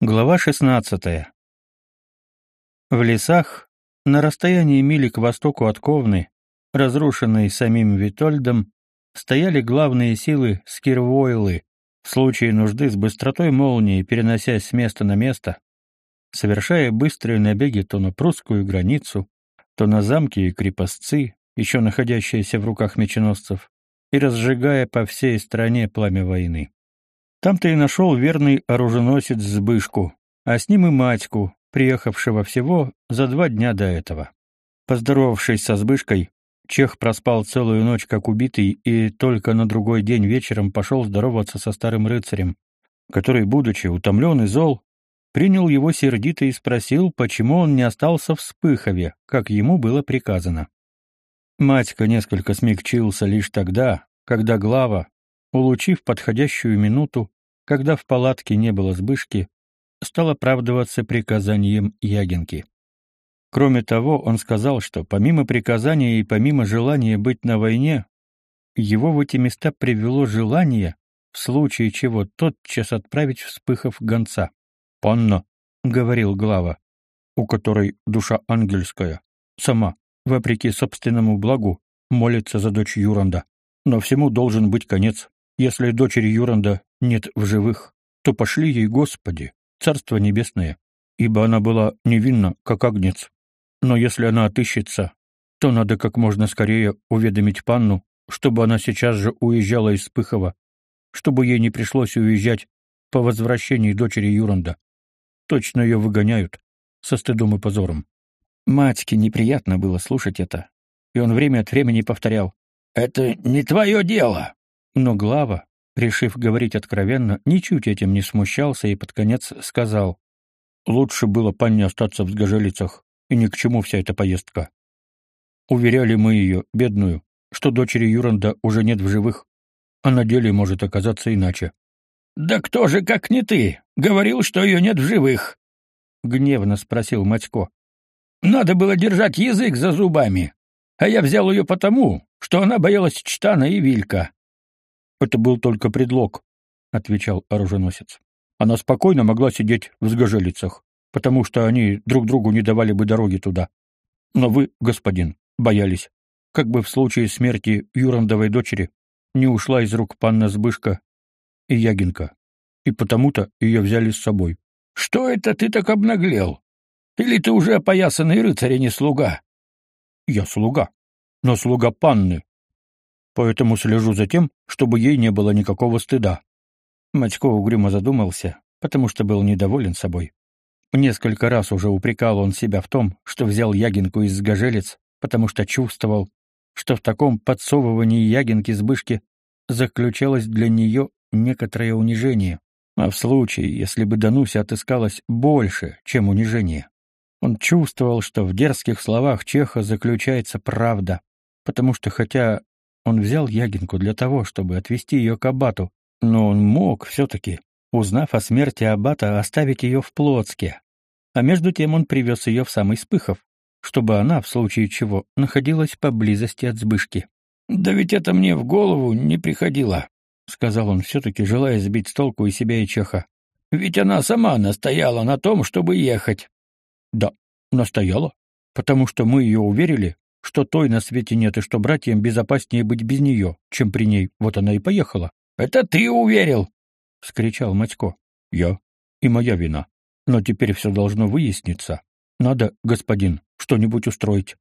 Глава 16. В лесах, на расстоянии мили к востоку от Ковны, разрушенной самим Витольдом, стояли главные силы Скирвойлы, в случае нужды с быстротой молнии переносясь с места на место, совершая быстрые набеги то на прусскую границу, то на замки и крепостцы, еще находящиеся в руках меченосцев, и разжигая по всей стране пламя войны. Там-то и нашел верный оруженосец Збышку, а с ним и матьку, приехавшего всего за два дня до этого. Поздоровавшись со Збышкой, Чех проспал целую ночь как убитый и только на другой день вечером пошел здороваться со старым рыцарем, который, будучи утомлен и зол, принял его сердито и спросил, почему он не остался в Спыхове, как ему было приказано. Матька несколько смягчился лишь тогда, когда глава, улучив подходящую минуту, когда в палатке не было сбышки, стал оправдываться приказанием Ягинки. Кроме того, он сказал, что помимо приказания и помимо желания быть на войне, его в эти места привело желание, в случае чего тотчас отправить вспыхов гонца. «Панна», — говорил глава, у которой душа ангельская, сама, вопреки собственному благу, молится за дочь Юранда. Но всему должен быть конец. Если дочери Юранда нет в живых, то пошли ей, Господи, Царство Небесное, ибо она была невинна, как агнец. Но если она отыщется, то надо как можно скорее уведомить панну, чтобы она сейчас же уезжала из Пыхова, чтобы ей не пришлось уезжать по возвращении дочери Юранда. Точно ее выгоняют, со стыдом и позором. Матьке неприятно было слушать это, и он время от времени повторял «Это не твое дело!» Но глава, решив говорить откровенно, ничуть этим не смущался и под конец сказал, «Лучше было панне остаться в сгожелицах, и ни к чему вся эта поездка. Уверяли мы ее, бедную, что дочери Юранда уже нет в живых, а на деле может оказаться иначе». «Да кто же, как не ты, говорил, что ее нет в живых?» — гневно спросил Матько. «Надо было держать язык за зубами, а я взял ее потому, что она боялась Чтана и Вилька. Это был только предлог, отвечал оруженосец. Она спокойно могла сидеть в сгожелицах, потому что они друг другу не давали бы дороги туда. Но вы, господин, боялись, как бы в случае смерти Юрандовой дочери не ушла из рук панна Збышка и Ягинка, и потому-то ее взяли с собой. Что это ты так обнаглел? Или ты уже опоясанный рыцарь, а не слуга? Я слуга, но слуга панны, поэтому слежу за тем, чтобы ей не было никакого стыда. Матько угрюмо задумался, потому что был недоволен собой. Несколько раз уже упрекал он себя в том, что взял Ягинку из гожелец, потому что чувствовал, что в таком подсовывании Ягинки с бышки заключалось для нее некоторое унижение, а в случае, если бы Дануся отыскалось больше, чем унижение. Он чувствовал, что в дерзких словах Чеха заключается правда, потому что хотя он взял Ягинку для того, чтобы отвезти ее к Абату, но он мог все-таки, узнав о смерти Абата, оставить ее в Плотске. А между тем он привез ее в самый Спыхов, чтобы она, в случае чего, находилась поблизости от Збышки. «Да ведь это мне в голову не приходило», — сказал он все-таки, желая сбить с толку и себя, и Чеха. «Ведь она сама настояла на том, чтобы ехать». «Да, настояла, потому что мы ее уверили, что той на свете нет и что братьям безопаснее быть без нее, чем при ней. Вот она и поехала. «Это ты уверил!» — вскричал Матько. «Я. И моя вина. Но теперь все должно выясниться. Надо, господин, что-нибудь устроить.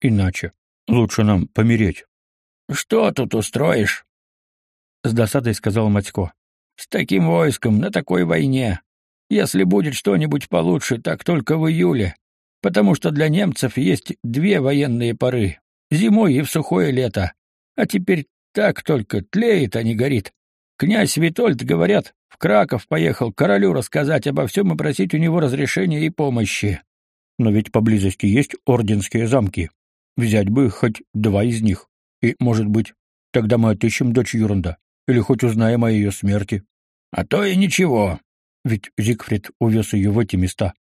Иначе лучше нам помереть». «Что тут устроишь?» — с досадой сказал Матько. «С таким войском, на такой войне. Если будет что-нибудь получше, так только в июле потому что для немцев есть две военные поры — зимой и в сухое лето. А теперь так только тлеет, а не горит. Князь Витольд, говорят, в Краков поехал королю рассказать обо всем и просить у него разрешения и помощи. Но ведь поблизости есть орденские замки. Взять бы хоть два из них. И, может быть, тогда мы отыщем дочь Юранда. Или хоть узнаем о ее смерти. А то и ничего. Ведь Зигфрид увез ее в эти места.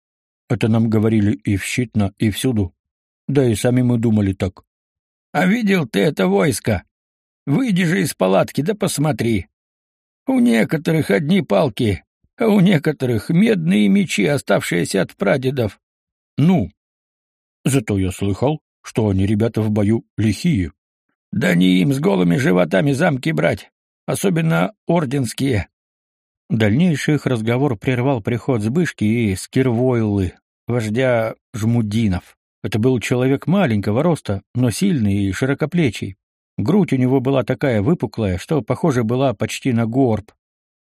Это нам говорили и в Щитно, и всюду. Да и сами мы думали так. А видел ты это войско? Выйди же из палатки, да посмотри. У некоторых одни палки, а у некоторых медные мечи, оставшиеся от прадедов. Ну, зато я слыхал, что они, ребята, в бою лихие. Да не им с голыми животами замки брать, особенно орденские. Дальнейший их разговор прервал приход Збышки и Скирвойлы, вождя Жмудинов. Это был человек маленького роста, но сильный и широкоплечий. Грудь у него была такая выпуклая, что похоже была почти на горб,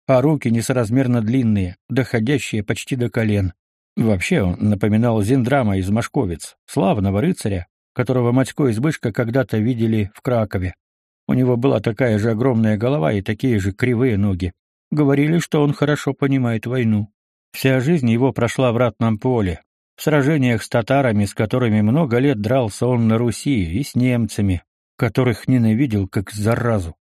а руки несоразмерно длинные, доходящие почти до колен. Вообще он напоминал Зиндрама из Машковец, славного рыцаря, которого Матько и Збышка когда-то видели в Кракове. У него была такая же огромная голова и такие же кривые ноги. Говорили, что он хорошо понимает войну. Вся жизнь его прошла в ратном поле, в сражениях с татарами, с которыми много лет дрался он на Руси, и с немцами, которых ненавидел как заразу.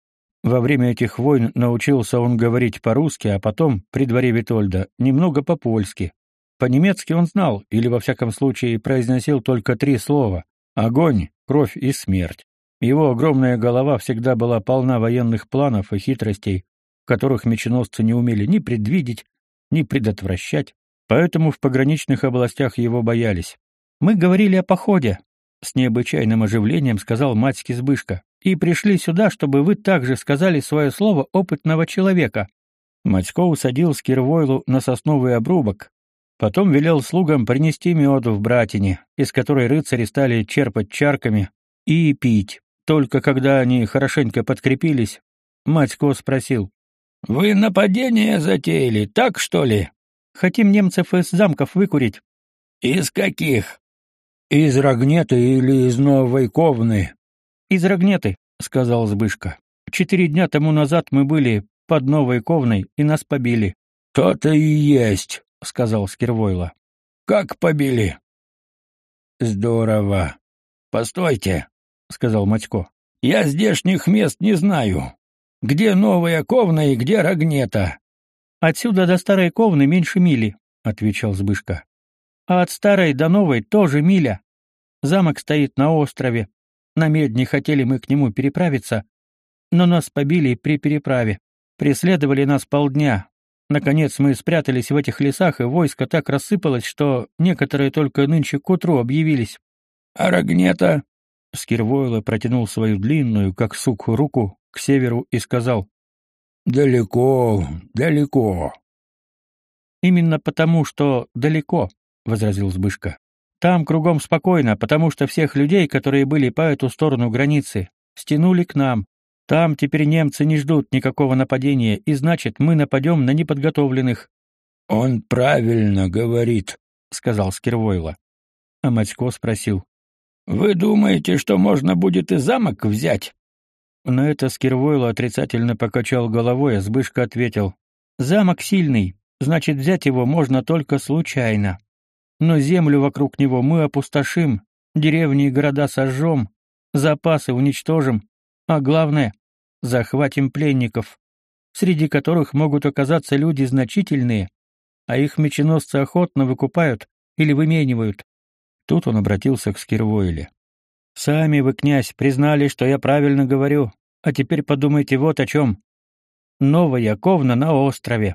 Во время этих войн научился он говорить по-русски, а потом, при дворе Витольда, немного по-польски. По-немецки он знал, или во всяком случае произносил только три слова Огонь, кровь и смерть. Его огромная голова всегда была полна военных планов и хитростей, которых меченосцы не умели ни предвидеть, ни предотвращать, поэтому в пограничных областях его боялись. «Мы говорили о походе», — с необычайным оживлением сказал Матьки Збышка, «и пришли сюда, чтобы вы также сказали свое слово опытного человека». Матько усадил Скирвойлу на сосновый обрубок, Потом велел слугам принести меду в братине, из которой рыцари стали черпать чарками и пить. Только когда они хорошенько подкрепились, Матько спросил. «Вы нападение затеяли, так что ли?» «Хотим немцев из замков выкурить». «Из каких?» «Из Рогнеты или из Новой Ковны?» «Из Рогнеты», — сказал Збышка. «Четыре дня тому назад мы были под Новой Ковной и нас побили». «То-то и есть», — сказал Скирвойла. «Как побили?» «Здорово. Постойте», — сказал Матько. «Я здешних мест не знаю. Где Новая Ковна и где Рогнета?» «Отсюда до Старой Ковны меньше мили», — отвечал Збышка. «А от Старой до Новой тоже миля. Замок стоит на острове. На медне хотели мы к нему переправиться, но нас побили при переправе. Преследовали нас полдня, Наконец мы спрятались в этих лесах, и войско так рассыпалось, что некоторые только нынче к утру объявились. А Рогнета? Скирвойло протянул свою длинную, как сук, руку к северу и сказал. «Далеко, далеко». «Именно потому, что далеко», — возразил Збышка. «Там кругом спокойно, потому что всех людей, которые были по эту сторону границы, стянули к нам. Там теперь немцы не ждут никакого нападения, и значит, мы нападем на неподготовленных. — Он правильно говорит, — сказал Скирвойло. А Матько спросил. — Вы думаете, что можно будет и замок взять? На это Скирвойло отрицательно покачал головой, а Збышка ответил. — Замок сильный, значит, взять его можно только случайно. Но землю вокруг него мы опустошим, деревни и города сожжем, запасы уничтожим, а главное, захватим пленников, среди которых могут оказаться люди значительные, а их меченосцы охотно выкупают или выменивают. Тут он обратился к Скирвойле. «Сами вы, князь, признали, что я правильно говорю, а теперь подумайте вот о чем. Новая ковна на острове.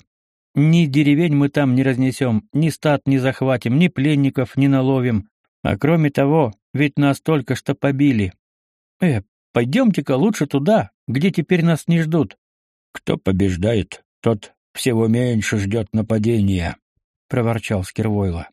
Ни деревень мы там не разнесем, ни стад не захватим, ни пленников не наловим. А кроме того, ведь нас только что побили. Э, Пойдемте-ка лучше туда, где теперь нас не ждут. Кто побеждает, тот всего меньше ждет нападения, проворчал Скирвойло.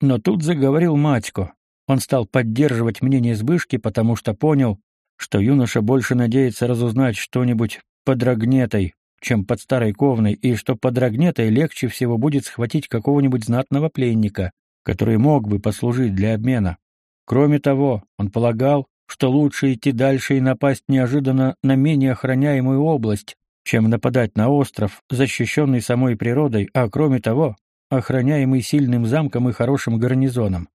Но тут заговорил Матько. Он стал поддерживать мнение Збышки, потому что понял, что юноша больше надеется разузнать что-нибудь под Рогнетой, чем под Старой Ковной, и что под Рогнетой легче всего будет схватить какого-нибудь знатного пленника, который мог бы послужить для обмена. Кроме того, он полагал, что лучше идти дальше и напасть неожиданно на менее охраняемую область, чем нападать на остров, защищенный самой природой, а кроме того, охраняемый сильным замком и хорошим гарнизоном.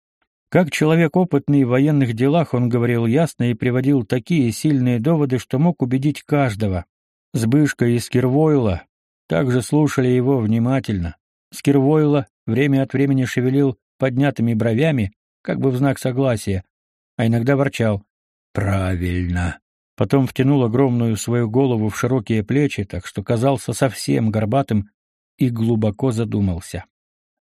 Как человек опытный в военных делах, он говорил ясно и приводил такие сильные доводы, что мог убедить каждого. Сбышка и Скирвойла также слушали его внимательно. Скирвойла время от времени шевелил поднятыми бровями, как бы в знак согласия, а иногда ворчал. Правильно. Потом втянул огромную свою голову в широкие плечи, так что казался совсем горбатым, и глубоко задумался.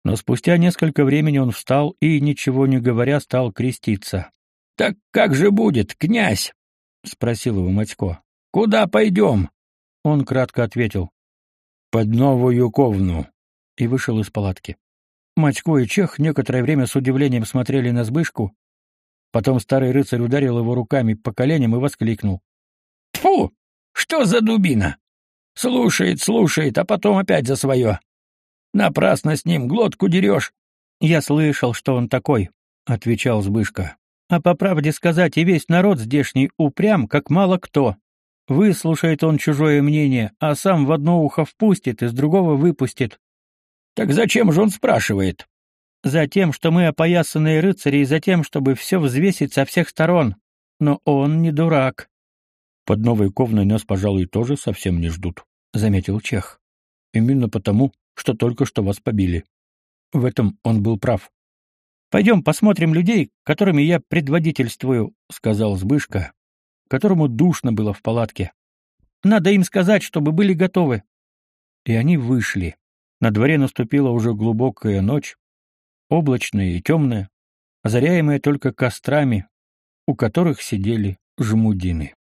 Но спустя несколько времени он встал и, ничего не говоря, стал креститься. — Так как же будет, князь? — спросил его Матько. — Куда пойдем? Он кратко ответил. — Под новую ковну. И вышел из палатки. Матько и Чех некоторое время с удивлением смотрели на Сбышку. Потом старый рыцарь ударил его руками по коленям и воскликнул. — Тьфу! Что за дубина? Слушает, слушает, а потом опять за свое. Напрасно с ним глотку дерешь. — Я слышал, что он такой, — отвечал Збышка. — А по правде сказать, и весь народ здешний упрям, как мало кто. Выслушает он чужое мнение, а сам в одно ухо впустит, из другого выпустит. — Так зачем же он спрашивает? — Затем, что мы опоясанные рыцари, и затем, чтобы все взвесить со всех сторон. Но он не дурак. — Под новой ковной нас, пожалуй, тоже совсем не ждут, — заметил Чех. — Именно потому, что только что вас побили. В этом он был прав. «Пойдем посмотрим людей, которыми я предводительствую», — сказал Збышка, которому душно было в палатке. «Надо им сказать, чтобы были готовы». И они вышли. На дворе наступила уже глубокая ночь, облачная и темная, озаряемая только кострами, у которых сидели жмудины.